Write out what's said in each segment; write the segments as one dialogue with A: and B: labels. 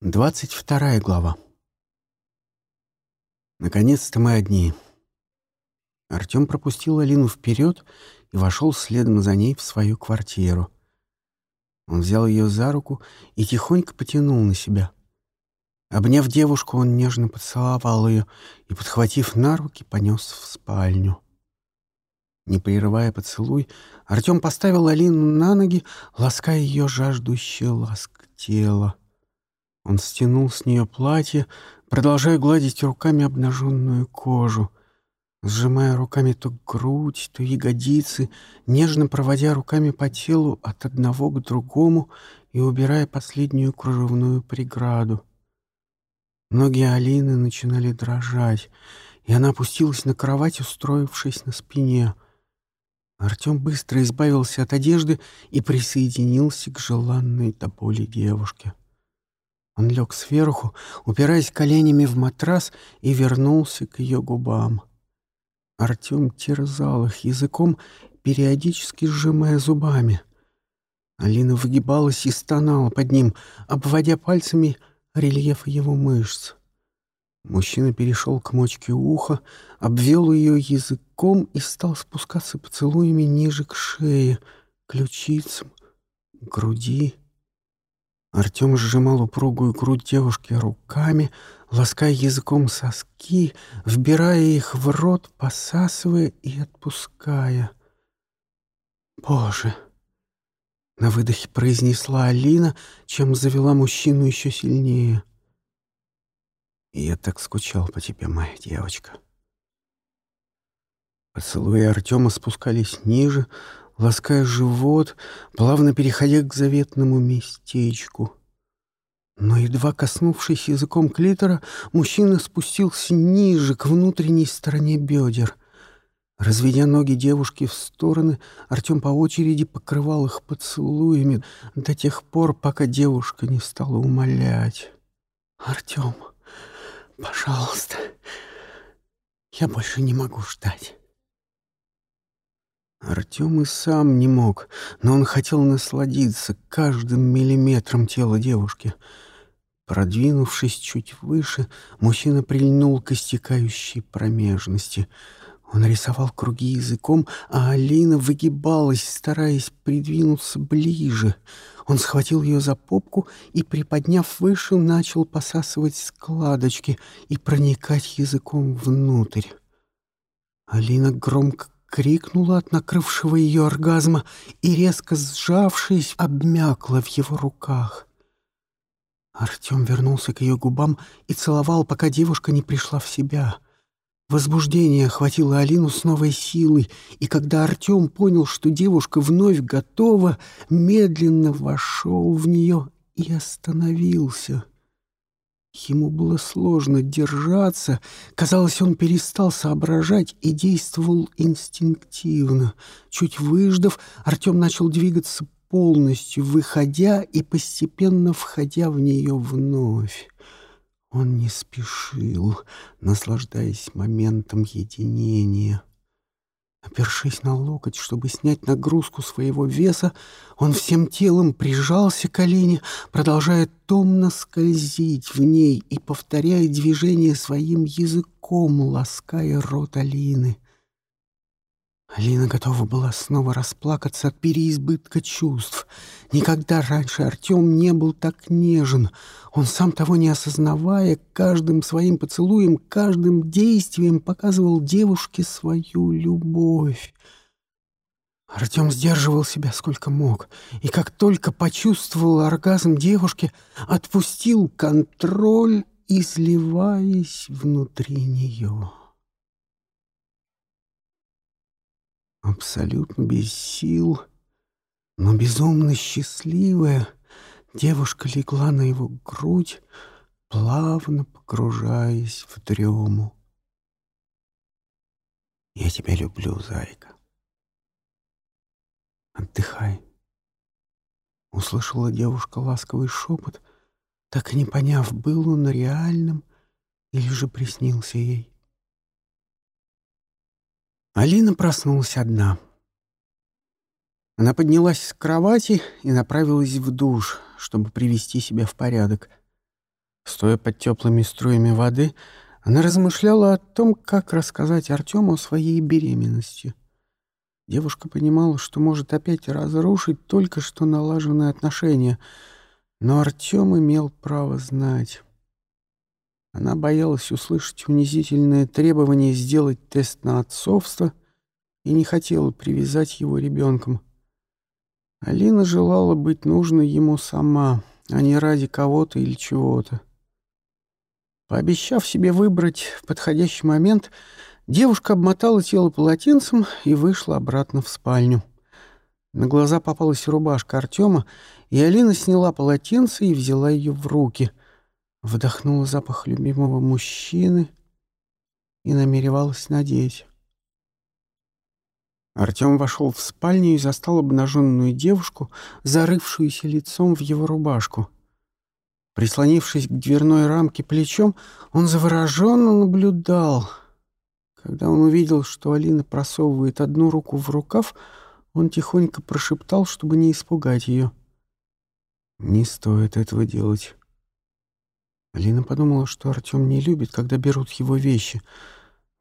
A: Двадцать вторая глава. Наконец-то мы одни. Артем пропустил Алину вперед и вошел следом за ней в свою квартиру. Он взял ее за руку и тихонько потянул на себя. Обняв девушку, он нежно поцеловал ее и, подхватив на руки, понес в спальню. Не прерывая поцелуй, Артем поставил Алину на ноги, лаская ее жаждущее ласк тела. Он стянул с нее платье, продолжая гладить руками обнаженную кожу, сжимая руками то грудь, то ягодицы, нежно проводя руками по телу от одного к другому и убирая последнюю кружевную преграду. Ноги Алины начинали дрожать, и она опустилась на кровать, устроившись на спине. Артем быстро избавился от одежды и присоединился к желанной до боли девушке. Он лег сверху, упираясь коленями в матрас, и вернулся к ее губам. Артем терзал их языком, периодически сжимая зубами. Алина выгибалась и стонала под ним, обводя пальцами рельеф его мышц. Мужчина перешел к мочке уха, обвел ее языком и стал спускаться поцелуями ниже к шее, ключицам, груди. Артем сжимал упругую грудь девушки руками, лаская языком соски, вбирая их в рот, посасывая и отпуская. «Боже!» — на выдохе произнесла Алина, чем завела мужчину еще сильнее. «Я так скучал по тебе, моя девочка». Поцелуи Артема спускались ниже, лаская живот, плавно переходя к заветному местечку. Но, едва коснувшись языком клитора, мужчина спустился ниже, к внутренней стороне бедер. Разведя ноги девушки в стороны, Артем по очереди покрывал их поцелуями до тех пор, пока девушка не стала умолять. «Артем, пожалуйста, я больше не могу ждать». Артем и сам не мог, но он хотел насладиться каждым миллиметром тела девушки. Продвинувшись чуть выше, мужчина прильнул к истекающей промежности. Он рисовал круги языком, а Алина выгибалась, стараясь придвинуться ближе. Он схватил ее за попку и, приподняв выше, начал посасывать складочки и проникать языком внутрь. Алина громко крикнула от накрывшего ее оргазма и, резко сжавшись, обмякла в его руках. Артем вернулся к ее губам и целовал, пока девушка не пришла в себя. Возбуждение охватило Алину с новой силой, и когда Артем понял, что девушка вновь готова, медленно вошел в нее и остановился — Ему было сложно держаться. Казалось, он перестал соображать и действовал инстинктивно. Чуть выждав, Артем начал двигаться полностью, выходя и постепенно входя в нее вновь. Он не спешил, наслаждаясь моментом единения. Опершись на локоть, чтобы снять нагрузку своего веса, он всем телом прижался к олене, продолжая томно скользить в ней и повторяя движение своим языком, лаская рот Алины. Алина готова была снова расплакаться от переизбытка чувств. Никогда раньше Артем не был так нежен. Он, сам того не осознавая, каждым своим поцелуем, каждым действием показывал девушке свою любовь. Артем сдерживал себя сколько мог, и как только почувствовал оргазм девушки, отпустил контроль, изливаясь внутри нее. Абсолютно без сил, но безумно счастливая, девушка легла на его грудь, плавно погружаясь в дрему. «Я тебя люблю, зайка. Отдыхай». Услышала девушка ласковый шепот, так и не поняв, был он реальным или же приснился ей. Алина проснулась одна. Она поднялась с кровати и направилась в душ, чтобы привести себя в порядок. Стоя под теплыми струями воды, она размышляла о том, как рассказать Артему о своей беременности. Девушка понимала, что может опять разрушить только что налаженные отношения, но Артем имел право знать. Она боялась услышать унизительное требование сделать тест на отцовство и не хотела привязать его ребенком. Алина желала быть нужной ему сама, а не ради кого-то или чего-то. Пообещав себе выбрать подходящий момент, девушка обмотала тело полотенцем и вышла обратно в спальню. На глаза попалась рубашка Артема, и Алина сняла полотенце и взяла ее в руки — вдохнула запах любимого мужчины и намеревалась надеть. Артем вошел в спальню и застал обнаженную девушку, зарывшуюся лицом в его рубашку. Прислонившись к дверной рамке плечом, он завороженно наблюдал. Когда он увидел, что Алина просовывает одну руку в рукав, он тихонько прошептал, чтобы не испугать ее. «Не стоит этого делать. Алина подумала, что Артем не любит, когда берут его вещи.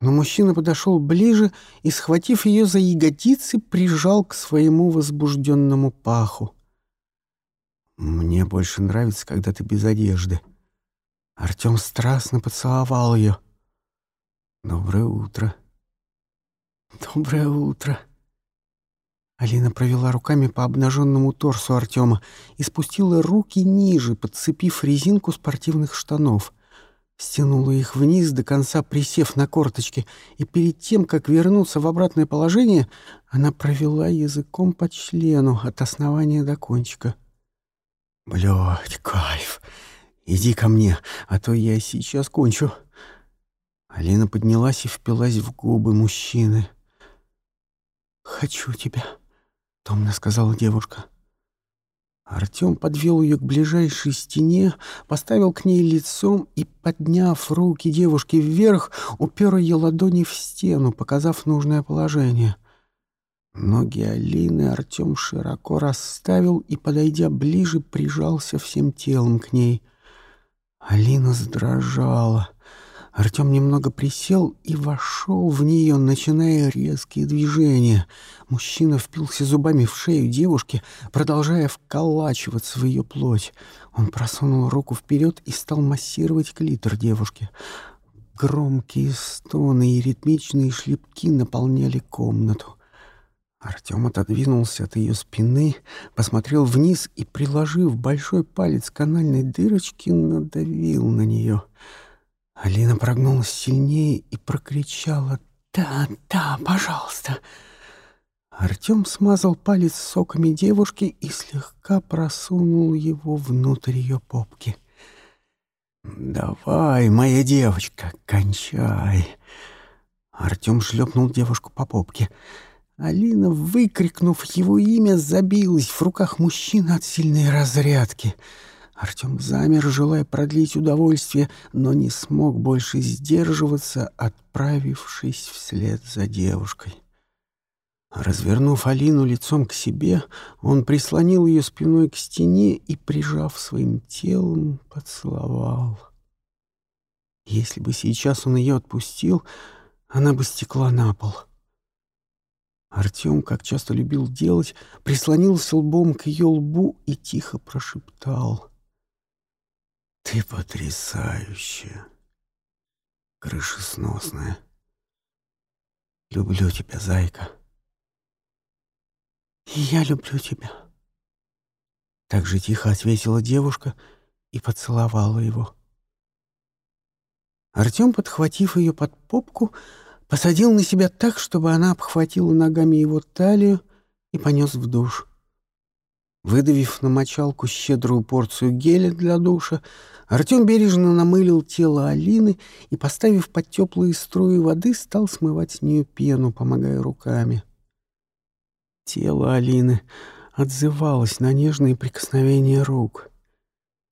A: Но мужчина подошел ближе и, схватив ее за ягодицы, прижал к своему возбужденному паху. «Мне больше нравится, когда ты без одежды». Артем страстно поцеловал ее. «Доброе утро». «Доброе утро». Алина провела руками по обнаженному торсу Артема и спустила руки ниже, подцепив резинку спортивных штанов. Стянула их вниз, до конца присев на корточки, и перед тем, как вернуться в обратное положение, она провела языком по члену от основания до кончика. «Блядь, кайф! Иди ко мне, а то я сейчас кончу!» Алина поднялась и впилась в губы мужчины. «Хочу тебя!» — томно сказала девушка. Артем подвел ее к ближайшей стене, поставил к ней лицом и, подняв руки девушки вверх, упер ее ладони в стену, показав нужное положение. Ноги Алины Артем широко расставил и, подойдя ближе, прижался всем телом к ней. Алина задрожала. Артем немного присел и вошел в нее, начиная резкие движения. Мужчина впился зубами в шею девушки, продолжая вколачиваться в ее плоть. Он просунул руку вперед и стал массировать клитор девушки. Громкие стоны и ритмичные шлепки наполняли комнату. Артем отодвинулся от ее спины, посмотрел вниз и, приложив большой палец к канальной дырочке, надавил на нее — Алина прогнулась сильнее и прокричала «Да, да, пожалуйста!» Артем смазал палец соками девушки и слегка просунул его внутрь ее попки. «Давай, моя девочка, кончай!» Артем шлепнул девушку по попке. Алина, выкрикнув его имя, забилась в руках мужчины от сильной разрядки — Артем замер, желая продлить удовольствие, но не смог больше сдерживаться, отправившись вслед за девушкой. Развернув Алину лицом к себе, он прислонил ее спиной к стене и, прижав своим телом, поцеловал. Если бы сейчас он ее отпустил, она бы стекла на пол. Артем, как часто любил делать, прислонился лбом к ее лбу и тихо прошептал — ты потрясающая, крышесносная. Люблю тебя, зайка. И я люблю тебя. Так же тихо ответила девушка и поцеловала его. Артем, подхватив ее под попку, посадил на себя так, чтобы она обхватила ногами его талию и понес в душ. Выдавив на мочалку щедрую порцию геля для душа, Артем бережно намылил тело Алины и, поставив под теплые струи воды, стал смывать с нее пену, помогая руками. Тело Алины отзывалось на нежные прикосновения рук.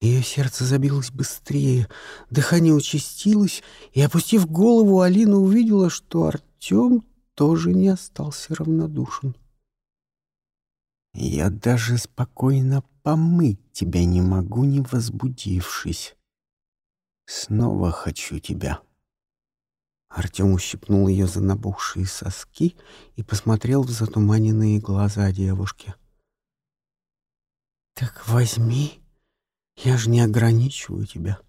A: Ее сердце забилось быстрее, дыхание участилось, и, опустив голову, Алина увидела, что Артем тоже не остался равнодушен. Я даже спокойно помыть тебя не могу, не возбудившись. Снова хочу тебя. Артем ущипнул ее за набухшие соски и посмотрел в затуманенные глаза девушки. «Так возьми, я же не ограничиваю тебя.